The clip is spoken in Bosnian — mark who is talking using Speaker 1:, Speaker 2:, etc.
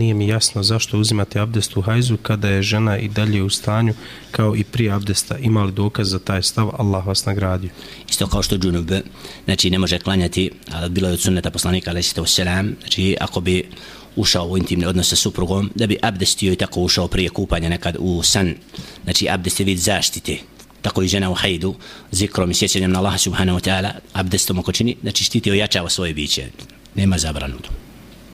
Speaker 1: Nije mi jasno zašto uzimate abdest u hajzu kada je žena i dalje u stanju kao i prije abdesta. Ima li dokaz za taj stav? Allah vas nagradio.
Speaker 2: Isto kao što Džunub znači, ne može klanjati, bilo je od sunneta poslanika, ali ćete selam, znači ako bi ušao u intimne odnose sa suprugom, da bi abdestio i tako ušao prije kupanja nekad u san. Znači abdest je vid zaštite tako i žena u hajdu, zikrom i sjećanjem na Allaha subhanahu wa ta'ala, abdestom oko čini, znači štiti i ojačava svoje biće. Nema zabranuto.